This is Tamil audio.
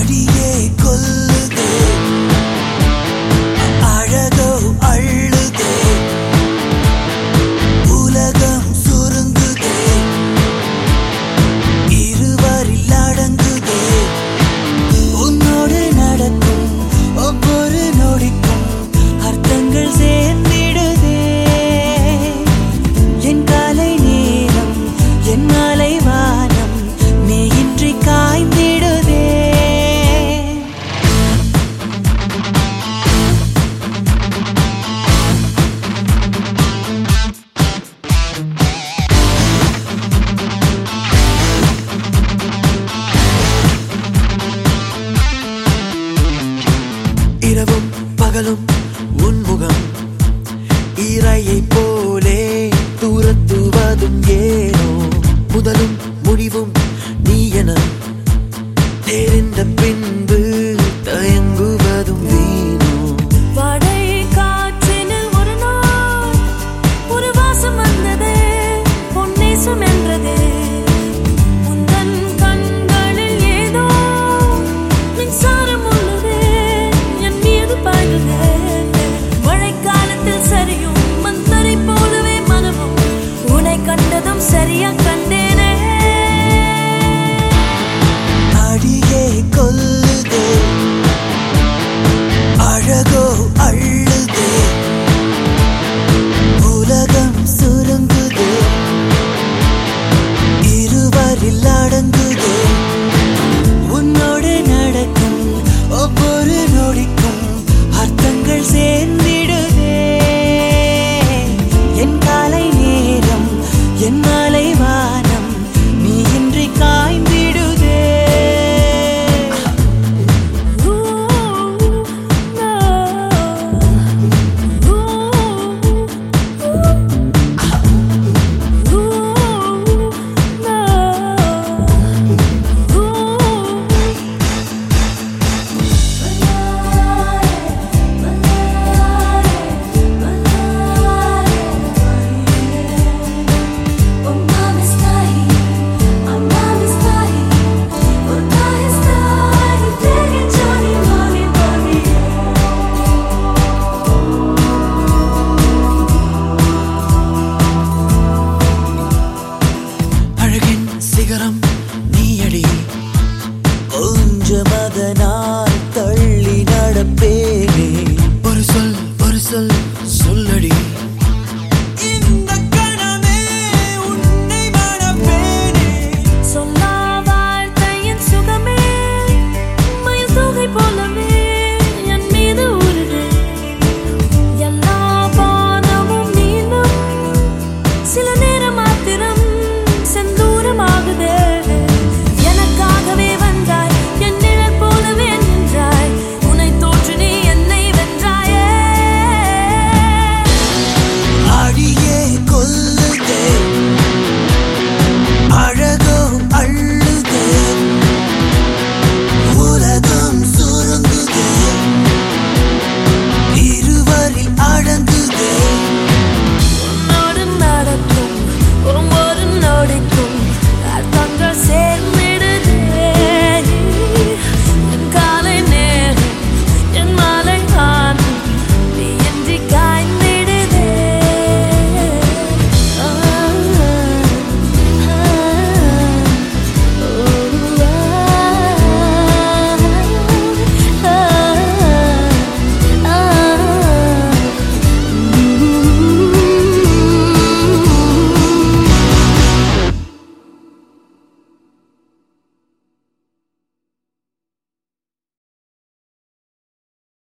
party. உன்முகம் இறையை போலே துரத்துவதும் ஏனோ? முதலும் முடிவும் நீ என தெரிந்த பின்பு